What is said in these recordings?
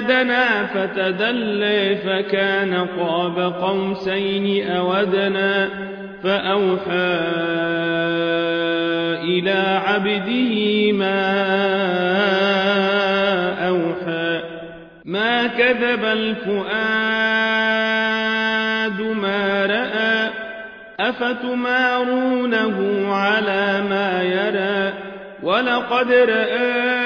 دنا فتدلى فكان قاب قوسين أودنا فأوحى إلى عبده ما أوحى. ما كذب الفؤاد ما رأى. أفتمارونه على ما يرى. ولقد رآه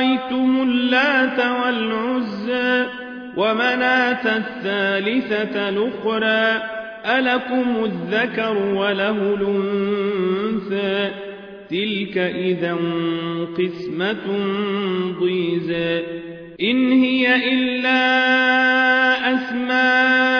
أفرايتم اللات والعزى ومناة الثالثة الأخرى ألكم الذكر وله الأنثى تلك إذا قسمة ضيزى إن هي إلا أسماء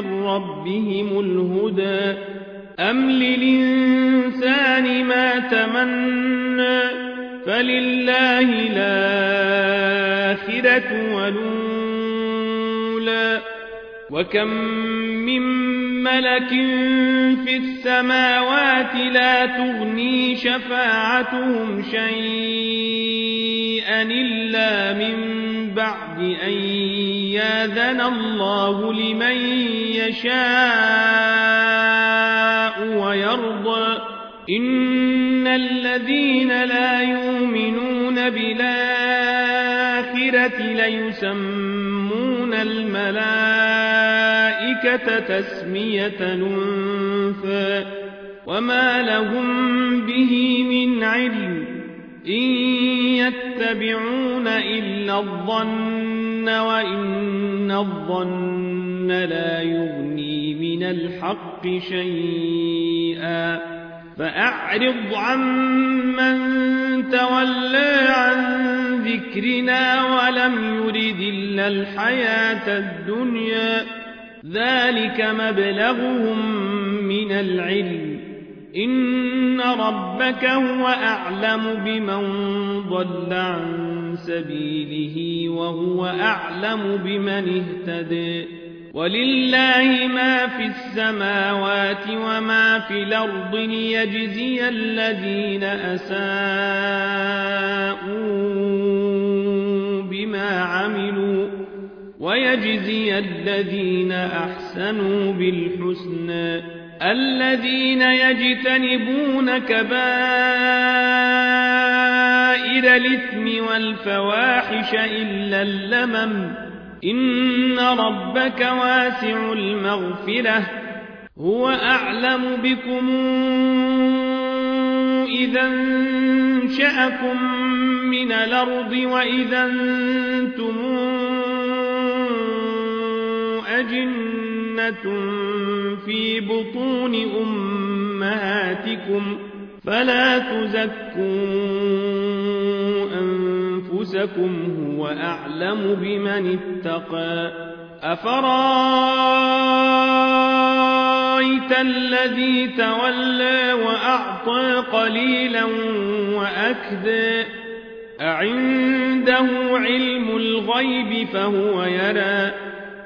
من ربهم الهدى. أم للإنسان ما تمنى؟ فلله الآخرة ولولا وكم من ملك في السماوات لا تغني شفاعتهم شيئا إلا من بعد أن ياذن الله لمن يشاء ويرضى. إن الذين لا يؤمنون بالآخرة ليسمون الملائكة تسمية الأنثى وما لهم به من علم إن يتبعون إلا الظن وإن الظن لا يغني من الحق شيئا فأعرض عمن تولى عن ذكرنا ولم يرد إلا الحياة الدنيا ذلك مبلغهم من العلم. إن ربك هو أعلم بمن ضل عن سبيله وهو أعلم بمن اهتدى. ولله ما في السماوات وما في الأرض ليجزي الذين أساءوا بما عملوا. ويجزي الذين أحسنوا بالحسنى. الذين يجتنبون كبائر الإثم والفواحش إلا اللمم. إن ربك واسع المغفرة. هو أعلم بكم إذا انشأكم من الأرض وإذا أنتم أجنة في بطون أمهاتكم فلا تزكوا أنفسكم هو أعلم بمن اتقى أفرايتم أرأيت الذي تولى وأعطى قليلا وأكدى أعنده علم الغيب فهو يرى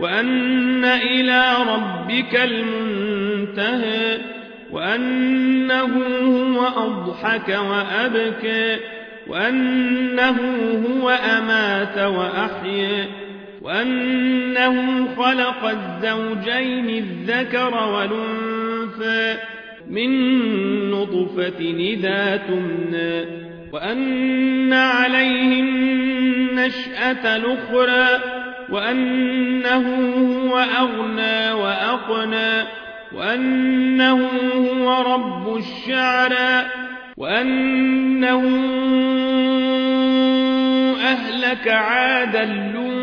وأن إلى ربك المنتهى وأنه هو أضحك وأبكى وأنه هو أمات وأحيا وأنه خلق الزوجين الذكر والأنثى من نطفة إذا تمنى وأن عليه النشأة الأخرى وأنه هو أغنى وأقنى وأنه هو رب الشعرى وأنه أهلك عادا الأولى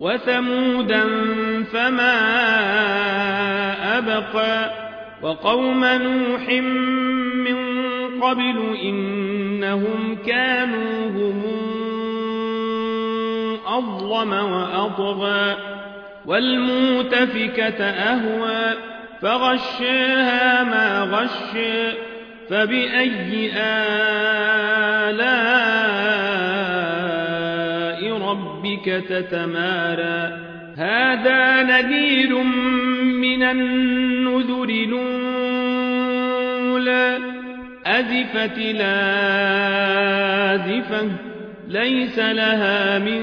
وثمودا فما أبقى وقوم نوح من قبل إنهم كانوا هم أظلم وأطغى والمؤتفكة أهوى فغشاها ما غشى فبأي آلاء ربك تتمارى هذا نذير من النذر الأولى أزفت لازفة ليس لها من